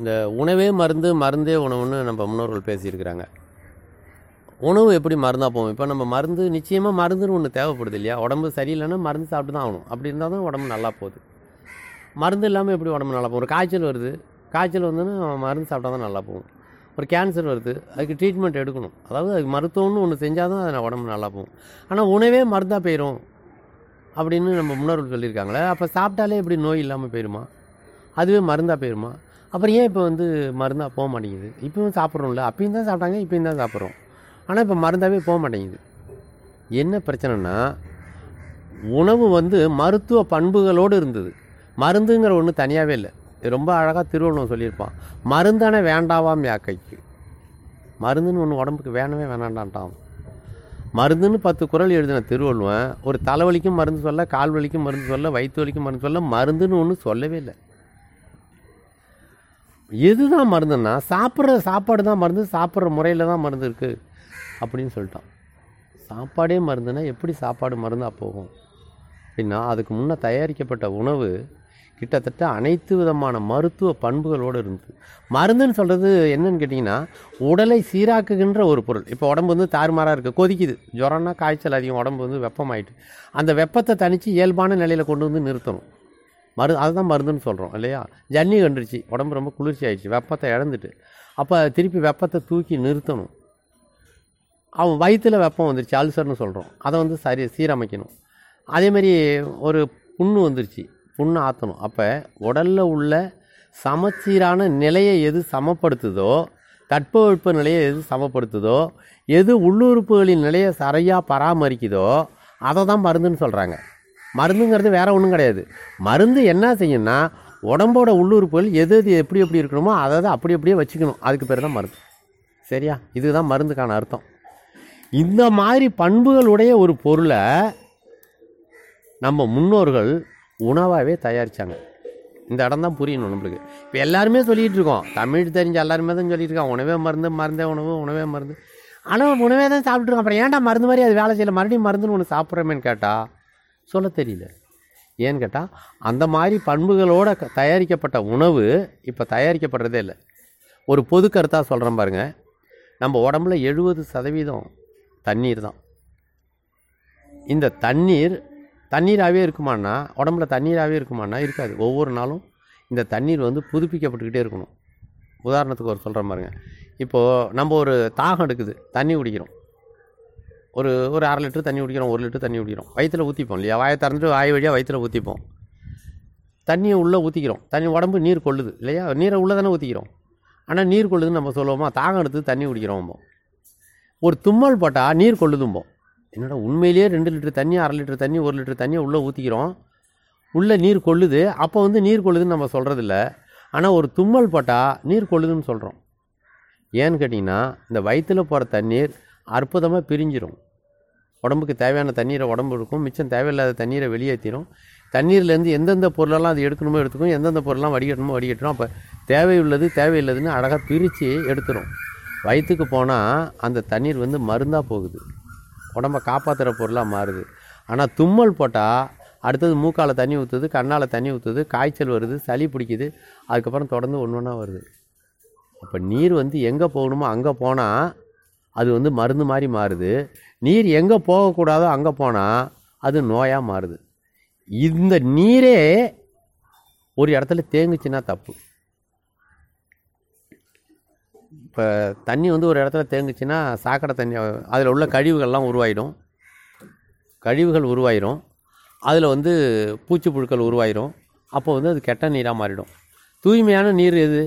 இந்த உணவே மருந்து மருந்தே உணவுன்னு நம்ம முன்னோர்கள் பேசியிருக்கிறாங்க. உணவு எப்படி மருந்தாக போகும்? இப்போ நம்ம மருந்து நிச்சயமாக மருந்துன்னு ஒன்று தேவைப்படுது இல்லையா? உடம்பு சரியில்லைன்னா மருந்து சாப்பிட்டு தான் ஆகணும். அப்படி இருந்தால் தான் உடம்பு நல்லா போகுது. மருந்து இல்லாமல் எப்படி உடம்பு நல்லா போகும்? ஒரு காய்ச்சல் வருது. காய்ச்சல் வந்துன்னா மருந்து சாப்பிட்டா தான் நல்லா போகும். ஒரு கேன்சர் வருது. அதுக்கு ட்ரீட்மெண்ட் எடுக்கணும். அதாவது அதுக்கு மருத்துவம்னு ஒன்று செஞ்சால் தான் அது உடம்பு நல்லா போகும். ஆனால் உணவே மருந்தாக போயிடும் அப்படின்னு நம்ம முன்னோர்கள் சொல்லியிருக்காங்களே. அப்போ சாப்பிட்டாலே எப்படி நோய் இல்லாமல் போயிடுமா அதுவே மருந்தாக போயிடுமா அப்புறம் ஏன் இப்போ வந்து மருந்தாக போக மாட்டேங்குது? இப்பவும் சாப்பிட்றோம்ல. அப்பயும் தான் சாப்பிட்டாங்க இப்பயும் தான் சாப்பிட்றோம். ஆனால் இப்போ மருந்தாகவே போக மாட்டேங்குது. என்ன பிரச்சனைனா உணவு வந்து மருத்துவ பண்புகளோடு இருந்தது. மருந்துங்கிற ஒன்று தனியாகவே இல்லை. ரொம்ப அழகாக திருவள்ளுவம் சொல்லியிருப்பான். மருந்தானே வேண்டாவாம் யாக்கைக்கு. மருந்துன்னு ஒன்று உடம்புக்கு வேணவே வேணாண்டான்ட்டான். மருந்துன்னு பத்து குறள் எழுதின திருவள்ளுவன் ஒரு தலைவலிக்கும் மருந்து சொல்ல கால் வலிக்கும் மருந்து சொல்ல வயிற்று வலிக்கும் மருந்து சொல்ல மருந்துன்னு ஒன்று சொல்லவே இல்லை. எதுதான் மருந்துன்னா சாப்பிட்ற சாப்பாடு தான் மருந்து சாப்பிட்ற முறையில் தான் மருந்து இருக்குது அப்படின்னு சொல்லிட்டான். சாப்பாடே மருந்துன்னா எப்படி சாப்பாடு மருந்தாக போகும்? அப்படின்னா அதுக்கு முன்னே தயாரிக்கப்பட்ட உணவு கிட்டத்தட்ட அனைத்து விதமான மருத்துவ பண்புகளோடு இருந்தது. மருந்துன்னு சொல்கிறது என்னன்னு கேட்டிங்கன்னா உடலை சீராக்குகின்ற ஒரு பொருள். இப்போ உடம்பு வந்து தாறுமாறாக இருக்குது கொதிக்குது. ஜுரம்னா காய்ச்சல் அதிகம் உடம்பு வந்து வெப்பமாயிட்டு. அந்த வெப்பத்தை தணித்து இயல்பான நிலையில் கொண்டு வந்து நிறுத்தணும். மரு அதுதான் மருந்துன்னு சொல்கிறோம் இல்லையா? ஜன்னி கண்டுருச்சு உடம்பு ரொம்ப குளிர்ச்சி ஆயிடுச்சு வெப்பத்தை இழந்துட்டு. அப்போ திருப்பி வெப்பத்தை தூக்கி நிறுத்தணும். அவன் வயிற்றில் வெப்பம் வந்துருச்சு அல்சர்னு சொல்கிறோம் அதை வந்து சரி சீரமைக்கணும். அதேமாரி ஒரு புண்ணு வந்துருச்சு புண்ணு ஆற்றணும் அப்போ உடலில் உள்ள சமச்சீரான நிலையை எது சமப்படுத்துதோ தட்பவெட்ப நிலையை எது சமப்படுத்துதோ எது உள்ளுறுப்புகளின் நிலையை சரியாக பராமரிக்குதோ அதை தான் மருந்துன்னு சொல்கிறாங்க மருந்துங்கிறது வேற ஒன்றும் கிடையாது. மருந்து என்ன செய்யும்னா உடம்போட உள்ளுறுப்புகள் எது எது எப்படி எப்படி இருக்கணுமோ அதை தான் அப்படி அப்படியே வச்சுக்கணும். அதுக்கு பேர் தான் மருந்து. சரியா? இதுதான் மருந்துக்கான அர்த்தம். இந்த மாதிரி பண்புகளுடைய ஒரு பொருளை நம்ம முன்னோர்கள் உணவாகவே தயாரித்தாங்க இந்த இடம் தான் புரியணும் நம்மளுக்கு. இப்போ எல்லாருமே சொல்லிகிட்டு இருக்கோம். தமிழ் தெரிஞ்ச எல்லாருமே தான் சொல்லிட்டு இருக்கோம் உணவே மருந்து மருந்தே உணவு உணவே மருந்து. ஆனால் உணவே தான் சாப்பிட்ருக்கோம் அப்புறம் ஏன்டா மருந்து மாதிரி அது வேலை செய்யல? மறுபடியும் மருந்துன்னு ஒன்று சாப்பிட்றமேன்னு கேட்டால் சொல்ல தெரியல. ஏன்னு கேட்டால் அந்த மாதிரி பண்புகளோட க- தயாரிக்கப்பட்ட உணவு இப்போ தயாரிக்கப்படுறதே இல்லை. ஒரு பொது கருத்தாக சொல்கிறேன் பாருங்க. நம்ம உடம்புல எழுபது சதவீதம் தண்ணீர் தான். இந்த தண்ணீர் தண்ணீராகவே இருக்குமான்னா உடம்புல தண்ணீராகவே இருக்குமான்னா இருக்காது. ஒவ்வொரு நாளும் இந்த தண்ணீர் வந்து புதுப்பிக்கப்பட்டுக்கிட்டே இருக்கணும். உதாரணத்துக்கு ஒரு சொல்கிறேன் பாருங்க. இப்போது நம்ம ஒரு தாகம் எடுக்குது தண்ணி குடிக்கிறோம். ஒரு ஒரு அரை லிட்டர் தண்ணி குடிக்கிறோம் ஒரு லிட்டர் தண்ணி குடிக்கிறோம். வயிற்றில் ஊற்றிப்போம் இல்லையா? வாயை திறந்துட்டு வாய் வழியாக வயிற்றில் ஊற்றிப்போம் தண்ணியை உள்ளே ஊற்றிக்கிறோம் தண்ணி உடம்பு நீர் கொள்ளுது இல்லையா? நீரை உள்ளே தானே ஊற்றிக்கிறோம் ஆனால் நீர் கொள்ளுதுன்னு நம்ம சொல்லுவோமா? தாகம் எடுத்து தண்ணி குடிக்கிறோம் ஒரு தும்மல் போட்டால் நீர் கொள்ளுதும்போம் என்னடா உண்மையிலேயே ரெண்டு லிட்டர் தண்ணி அரை லிட்டர் தண்ணி ஒரு லிட்டர் தண்ணியை உள்ளே ஊற்றிக்கிறோம் உள்ளே நீர் கொள்ளுது. அப்போ வந்து நீர் கொள்ளுதுன்னு நம்ம சொல்கிறதில்ல ஆனால் ஒரு தும்மல் போட்டால் நீர் கொள்ளுதுன்னு சொல்கிறோம் ஏன்னு கேட்டிங்கன்னா இந்த வயிற்றில் போகிற தண்ணீர் அற்புதமாக பிரிஞ்சிடும் உடம்புக்கு தேவையான தண்ணீரை உடம்பு இருக்கும் மிச்சம் தேவையில்லாத தண்ணீரை வெளியேற்றிடும் தண்ணீர்லேருந்து எந்தெந்த பொருளெல்லாம் அது எடுக்கணுமோ எடுத்துக்கும். எந்தெந்த பொருளெல்லாம் வடிகட்டணுமோ வடிகட்டணும். அப்போ தேவையுள்ளது தேவையில்லதுன்னு அழகாக பிரித்து எடுத்துரும். வயிற்றுக்கு போனால் அந்த தண்ணீர் வந்து மருந்தாக போகுது. உடம்பை காப்பாற்றுற பொருளாக மாறுது. ஆனால் தும்மல் போட்டால் அடுத்தது மூக்கால் தண்ணி ஊற்றுது கண்ணால் தண்ணி ஊற்றுது காய்ச்சல் வருது சளி பிடிக்குது அதுக்கப்புறம் தொடர்ந்து ஒன்று ஒன்றா வருது. அப்போ நீர் வந்து எங்கே போகணுமோ அங்கே போனால் அது வந்து மருந்து மாதிரி மாறுது. நீர் எங்கே போகக்கூடாதோ அங்கே போனால் அது நோயாக மாறுது. இந்த நீரே ஒரு இடத்துல தேங்குச்சுன்னா தப்பு. இப்போ தண்ணி வந்து ஒரு இடத்துல தேங்குச்சுன்னா சாக்கடை தண்ணி அதில் உள்ள கழிவுகள்லாம் உருவாயிடும். கழிவுகள் உருவாயிரும். அதில் வந்து பூச்சி புழுக்கள் உருவாயிரும். அப்போ வந்து அது கெட்ட நீராக மாறிடும். தூய்மையான நீர் எது?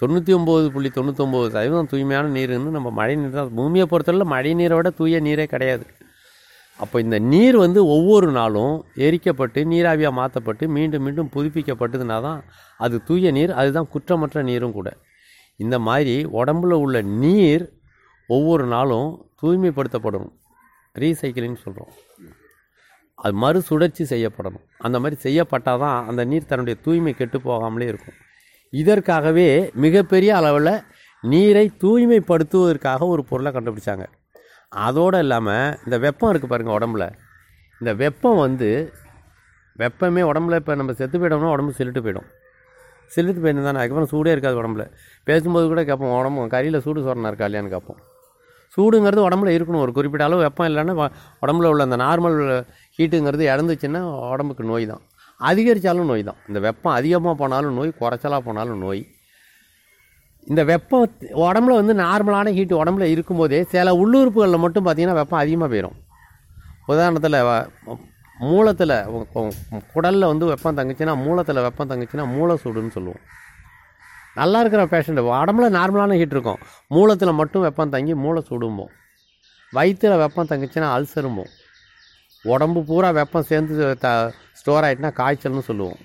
தொண்ணூற்றி ஒம்பது புள்ளி தொண்ணூத்தொம்பது சதவீதம் தூய்மையான நீர்னு நம்ம மழை நீர் தான். பூமியை பொறுத்தவரை மழை நீரை விட தூய நீரே கிடையாது. அப்போ இந்த நீர் வந்து ஒவ்வொரு நாளும் எரிக்கப்பட்டு நீராவியாக மாற்றப்பட்டு மீண்டும் மீண்டும் புதுப்பிக்கப்பட்டதுனா தான் அது தூய நீர் அதுதான் குற்றமற்ற நீரும் கூட. இந்த மாதிரி உடம்புல உள்ள நீர் ஒவ்வொரு நாளும் தூய்மைப்படுத்தப்படணும் ரீசைக்கிளிங் சொல்கிறோம் அது மறுசுழற்சி செய்யப்படணும். அந்த மாதிரி செய்யப்பட்டால் தான் அந்த நீர் தன்னுடைய தூய்மை கெட்டு போகாமலே இருக்கும். இதற்காகவே மிகப்பெரிய அளவில் நீரை தூய்மைப்படுத்துவதற்காக ஒரு பொருளை கண்டுபிடிச்சாங்க. அதோடு இல்லாமல் இந்த வெப்பம் இருக்குது பாருங்கள் உடம்புல. இந்த வெப்பம் வந்து வெப்பமே உடம்புல இப்போ நம்ம செத்து போயிட்டோம்னா உடம்பு செல்லிட்டு போயிடும். சிலிட்டு போயிருந்து தானே அதுக்கப்புறம் சூடே இருக்காது உடம்புல. பேசும்போது கூட கேட்போம் உடம்பு கறியில் சூடு சொரணா இருக்கா இல்லையான்னு கேட்போம். சூடுங்கிறது உடம்புல இருக்கணும் ஒரு குறிப்பிட்ட அளவு வெப்பம் இல்லைன்னா உடம்புல உள்ள அந்த நார்மல் ஹீட்டுங்கிறது இறந்துச்சுன்னா உடம்புக்கு நோய் தான். அதிகரித்தாலும் நோய் தான். இந்த வெப்பம் அதிகமாக போனாலும் நோய் குறைச்சலாக போனாலும் நோய். இந்த வெப்பம் உடம்புல வந்து நார்மலான ஹீட் உடம்புல இருக்கும்போதே சில உள்ளுறுப்புகளில் மட்டும் பார்த்தீங்கன்னா வெப்பம் அதிகமாக போயிடும் உதாரணத்தில் மூலத்தில் குடலில் வந்து வெப்பம் தங்குச்சுன்னா மூலத்தில் வெப்பம் தங்குச்சுன்னா மூளை சூடுன்னு சொல்லுவோம். நல்லா இருக்கிற பேஷண்ட்டு உடம்புல நார்மலான ஹீட் இருக்கும். மூலத்தில் மட்டும் வெப்பம் தங்கி மூளை சுடும்போம் வயிற்றில் வெப்பம் தங்குச்சுன்னா அல்சரும்போம் உடம்பு பூரா வெப்பம் சேர்ந்து த ஸ்டோர் ஆகிட்டுனா காய்ச்சல்னு சொல்லுவோம்.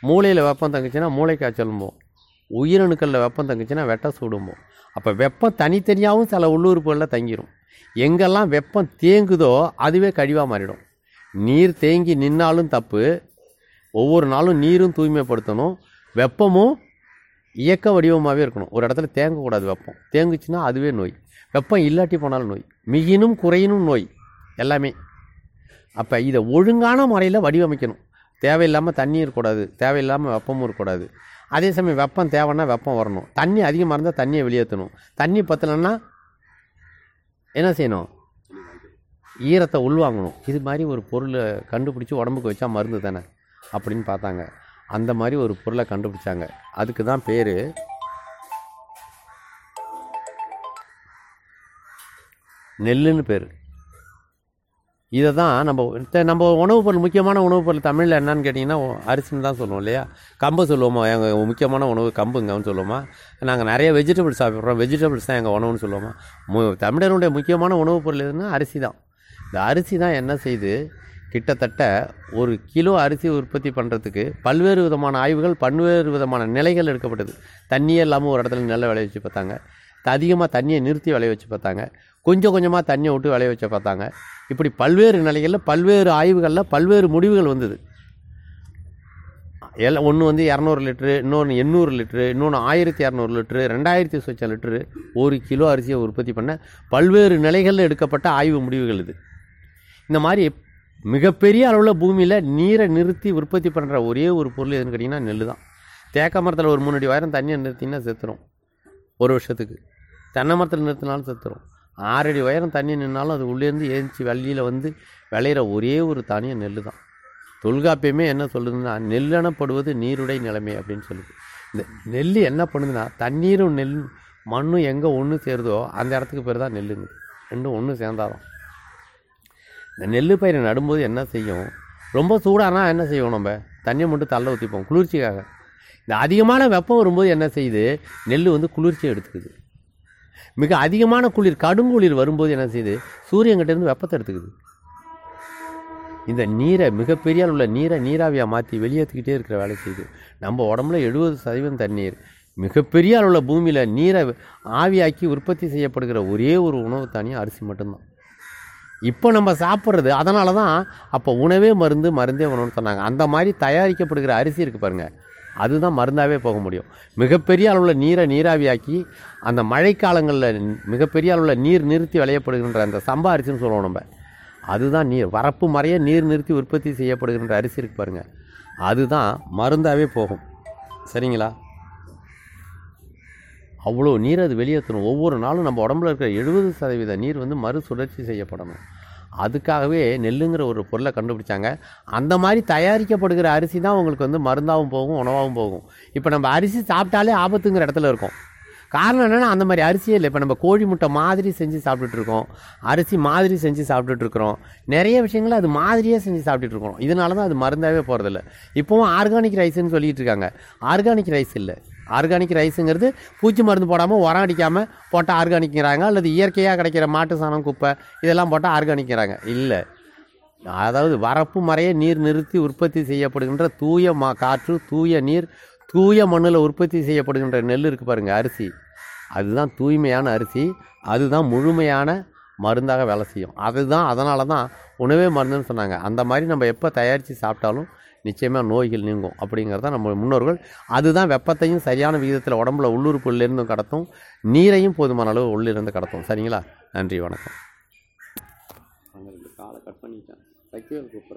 மூளையில் வெப்பம் தங்குச்சுன்னா மூளை காய்ச்சலும்போம் உயிரணுக்களில் வெப்பம் தங்குச்சுன்னா வெட்ட சூடும்போம். அப்போ வெப்பம் தனித்தனியாகவும் சில உள்ளுறுப்புகளில் தங்கிடும் எங்கெல்லாம் வெப்பம் தேங்குதோ அதுவே கழிவாக மாறிடும். நீர் தேங்கி நின்னாலும் தப்பு. ஒவ்வொரு நாளும் நீரும் தூய்மைப்படுத்தணும். வெப்பமும் இயக்க வடிவமாகவே இருக்கணும். ஒரு இடத்துல தேங்கக்கூடாது வெப்பம். தேங்குச்சுன்னா அதுவே நோய். வெப்பம் இல்லாட்டி போனாலும் நோய். மிகினும் குறையினும் நோய். எல்லாமே. அப்போ இதை ஒழுங்கான முறையில் வடிவமைக்கணும். தேவையில்லாமல் தண்ணி இருக்கக்கூடாது தேவையில்லாமல் வெப்பமும் இருக்கக்கூடாது. அதே சமயம் வெப்பம் தேவைன்னா வெப்பம் வரணும். தண்ணி அதிகமாக இருந்தால் தண்ணியை வெளியேற்றணும். தண்ணி பத்தலைன்னா என்ன செய்யணும்? ஈரத்தை உள்வாங்கணும். இது மாதிரி ஒரு பொருளை கண்டுபிடிச்சி உடம்புக்கு வச்சா மருந்து தானே அப்படின்னு பார்த்தாங்க. அந்த மாதிரி ஒரு பொருளை கண்டுபிடிச்சாங்க. அதுக்கு தான் பேர் நெல்லுன்னு பேர். இதை தான் நம்ம நம்ம உணவுப் பொருள் முக்கியமான உணவுப் பொருள் தமிழில் என்னன்னு கேட்டிங்கன்னா அரிசின்னு தான் சொல்லுவோம் இல்லையா? கம்பு சொல்லுவோமா? எங்கள் முக்கியமான உணவு கம்புங்கன்னு சொல்லுவோமா? நாங்கள் நிறைய வெஜிடபிள்ஸ் சாப்பிட்றோம். வெஜிடபிள்ஸ் தான் எங்கள் உணவுன்னு சொல்லுவோமா? மு தமிழருடைய முக்கியமான உணவுப் பொருள் எதுன்னா அரிசி தான். இந்த அரிசி தான் என்ன செய்யுது கிட்டத்தட்ட ஒரு கிலோ அரிசி உற்பத்தி பண்ணுறதுக்கு பல்வேறு விதமான ஆய்வுகள் பல்வேறு விதமான நிலைகள் எடுக்கப்பட்டது. தண்ணியே இல்லாமல் ஒரு இடத்துல நெல்லை விளைய வச்சு பார்த்தாங்க அதிகமாக தண்ணியை நிறுத்தி விளைய வச்சு பார்த்தாங்க. கொஞ்சம் கொஞ்சமாக தண்ணியை விட்டு விளைய வச்ச பார்த்தாங்க. இப்படி பல்வேறு நிலைகளில் பல்வேறு ஆய்வுகளில் பல்வேறு முடிவுகள் வந்தது. எல்லாம் ஒன்று வந்து இரநூறு லிட்ரு இன்னொன்று எண்ணூறு லிட்ரு இன்னொன்று ஆயிரத்தி இரநூறு லிட்ரு ரெண்டாயிரத்தி சொச்ச லிட்ரு ஒரு கிலோ அரிசியை உற்பத்தி பண்ண பல்வேறு நிலைகளில் எடுக்கப்பட்ட ஆய்வு முடிவுகள் இது. இந்த மாதிரி மிகப்பெரிய அளவில் பூமியில் நீரை நிறுத்தி உற்பத்தி பண்ணுற ஒரே ஒரு பொருள் எதுன்னு கேட்டிங்கன்னா நெல் தான். தேக்க மரத்தில் ஒரு மூணு அடி உயரம் தண்ணியை நிறுத்தினா செத்துரும். ஒரு வருஷத்துக்கு. தென்னை மரத்தில் நிறுத்தினாலும் செத்துரும். ஆறடி உயரம் தண்ணி நின்னாலும் அது உள்ளேருந்து ஏஞ்சி வள்ளியில் வந்து விளையிற ஒரே ஒரு தானியம் நெல் தான் தொல்காப்பியமே என்ன சொல்லுதுன்னா நெல்லெனப்படுவது நீருடை நிலைமை அப்படின்னு சொல்லுது. இந்த நெல் என்ன பண்ணுதுன்னா தண்ணீரும் நெல் மண்ணும் எங்கே ஒன்று சேருதோ அந்த இடத்துக்கு பேர் தான் நெல்லுங்க. ரெண்டும் ஒன்று சேர்ந்தாதான். இந்த நெல் பயிரை நடும்போது என்ன செய்யும்? ரொம்ப சூடானா என்ன செய்வோம் நம்ம? தண்ணியை மட்டும் தள்ள ஊற்றிப்போம் குளிர்ச்சிக்காக. இந்த அதிகமான வெப்பம் வரும்போது என்ன செய்யுது? நெல் வந்து குளிர்ச்சியை எடுத்துக்குது. மிக அதிகமான குளிர் கடுங்குளிர் வரும்போது என்ன செய்யுது சூரியன்கிட்டேருந்து வெப்பத்தை எடுத்துக்குது. இந்த நீரை மிகப்பெரிய உள்ள நீரை நீராவியாக மாற்றி வெளியேற்றிக்கிட்டே இருக்கிற வேலை செய்யுது நம்ம உடம்புல எழுபது சதவீதம் தண்ணீர். மிகப்பெரிய அளவில் பூமியில் நீரை ஆவியாக்கி உற்பத்தி செய்யப்படுகிற ஒரே ஒரு உணவு தானியம் அரிசி மட்டும்தான். இப்போ நம்ம சாப்பிட்றது அதனால தான் அப்போ உணவே மருந்து மருந்தே உணவுன்னு சொன்னாங்க. அந்த மாதிரி தயாரிக்கப்படுகிற அரிசி இருக்குது பாருங்கள் அதுதான் மருந்தாகவே போக முடியும். மிகப்பெரிய அளவில் நீரை நீராவியாக்கி அந்த மழைக்காலங்களில் மிகப்பெரிய அளவில் நீர் நிறுத்தி விளையப்படுகின்ற அந்த சம்பா அரிசின்னு சொல்லுவோம் நம்ம. அதுதான் நீர் வரப்பு மறைய நீர் நிறுத்தி உற்பத்தி செய்யப்படுகின்ற அரிசி இருக்கு பாருங்கள் அதுதான் மருந்தாகவே போகும். சரிங்களா? அவ்வளோ நீர் அது வெளியேற்றணும். ஒவ்வொரு நாளும் நம்ம உடம்புல இருக்கிற எழுபது சதவீத நீர் வந்து மறுசுழற்சி செய்யப்படணும். அதுக்காகவே நெல்லுங்கிற ஒரு பொருளை கண்டுபிடிச்சாங்க. அந்த மாதிரி தயாரிக்கப்படுகிற அரிசி தான் உங்களுக்கு வந்து மருந்தாகவும் போகும் உணவாகவும் போகும். இப்போ நம்ம அரிசி சாப்பிட்டாலே ஆபத்துங்கிற இடத்துல இருக்கும். காரணம் என்னென்னா அந்த மாதிரி அரிசியே இல்லை. இப்போ நம்ம கோழி முட்டை மாதிரி செஞ்சு சாப்பிட்டுட்ருக்கோம் அரிசி மாதிரி செஞ்சு சாப்பிட்டுட்ருக்குறோம் நிறைய விஷயங்களை அது மாதிரியே செஞ்சு சாப்பிட்டுட்ருக்கோம் இதனால தான் அது மருந்தாகவே போகிறதில்ல இப்போவும் ஆர்கானிக் ரைஸ்ன்னு சொல்லிகிட்டு இருக்காங்க. ஆர்கானிக் ரைஸ் இல்லை. ஆர்கானிக் ரைஸுங்கிறது பூச்சி மருந்து போடாமல் உரம் அடிக்காமல் போட்டால் ஆர்கானிக்கிறாங்க அல்லது இயற்கையாக கிடைக்கிற மாட்டு சாணம் குப்பை இதெல்லாம் போட்டால் ஆர்கானிக்கிறாங்க இல்லை. அதாவது வரப்பு மறைய நீர் நிறுத்தி உற்பத்தி செய்யப்படுகின்ற தூய மா காற்று தூய நீர் தூய மண்ணில் உற்பத்தி செய்யப்படுகின்ற நெல் இருக்குது பாருங்கள் அரிசி. அதுதான் தூய்மையான அரிசி. அதுதான் முழுமையான மருந்தாக வேலை செய்யும். அதுதான் அதனால தான் உணவே மருந்துன்னு சொன்னாங்க. அந்த மாதிரி நம்ம எப்போ தயாரித்து சாப்பிட்டாலும் நிச்சயமாக நோய்கள் நீங்கும் அப்படிங்கிறத நம்ம முன்னோர்கள் அதுதான் வெப்பத்தையும் சரியான விகிதத்தில் உடம்புல உள்ளுறுப்புலேருந்தும் கடத்தும் நீரையும் போதுமான அளவு உள்ளிருந்து கடத்தும். சரிங்களா? நன்றி வணக்கம். காலை கட் பண்ணிட்டேன். சக்திவேல்